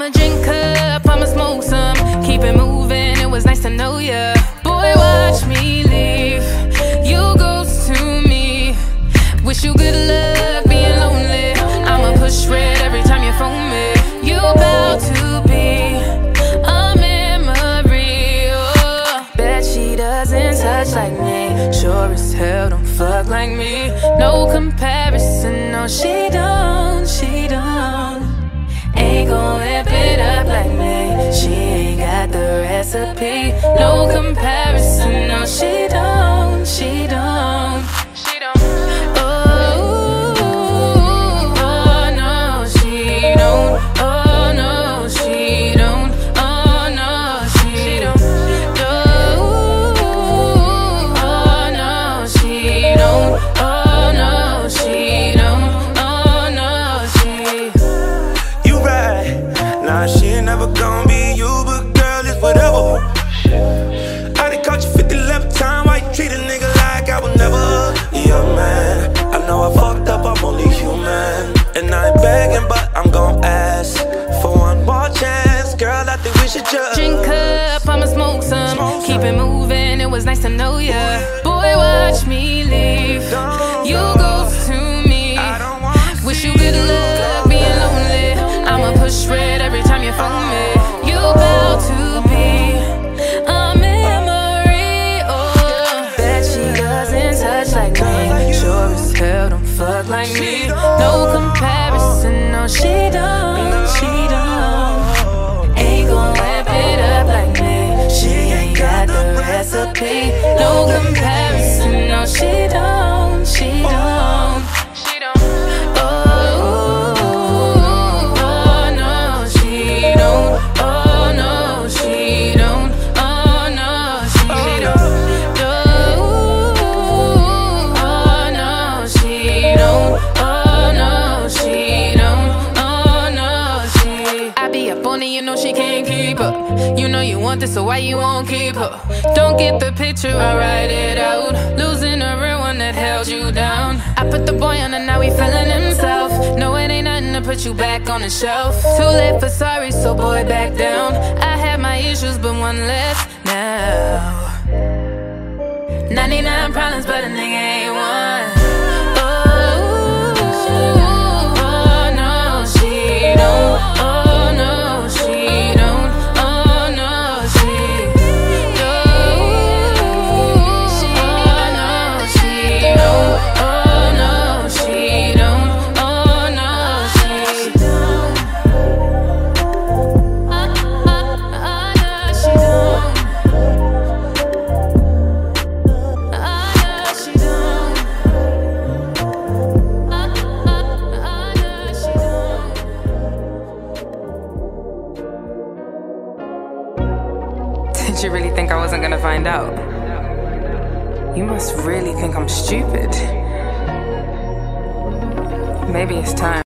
I'ma drink up, I'ma smoke some. Keep it moving, it was nice to know ya. Boy, watch me No comparison, no, she don't, she don't. Think we should Drink up, I'ma smoke some. Smoke Keep it moving, it was nice to know ya. Boy, watch me leave. You go. ghost to me. Wish you good luck being lonely. I'ma push red every time you phone me. You about to be a memory. Oh, bet she doesn't touch like me. Sure as hell don't fuck like me. You know you want this, so why you won't keep her? Don't get the picture, I write it out. Losing a real one that held you down. I put the boy on and now he feeling himself. No, it ain't nothing to put you back on the shelf. Too late for sorry, so boy, back down. I had my issues, but one less now. 99 problems, but you really think I wasn't gonna find out? You must really think I'm stupid. Maybe it's time.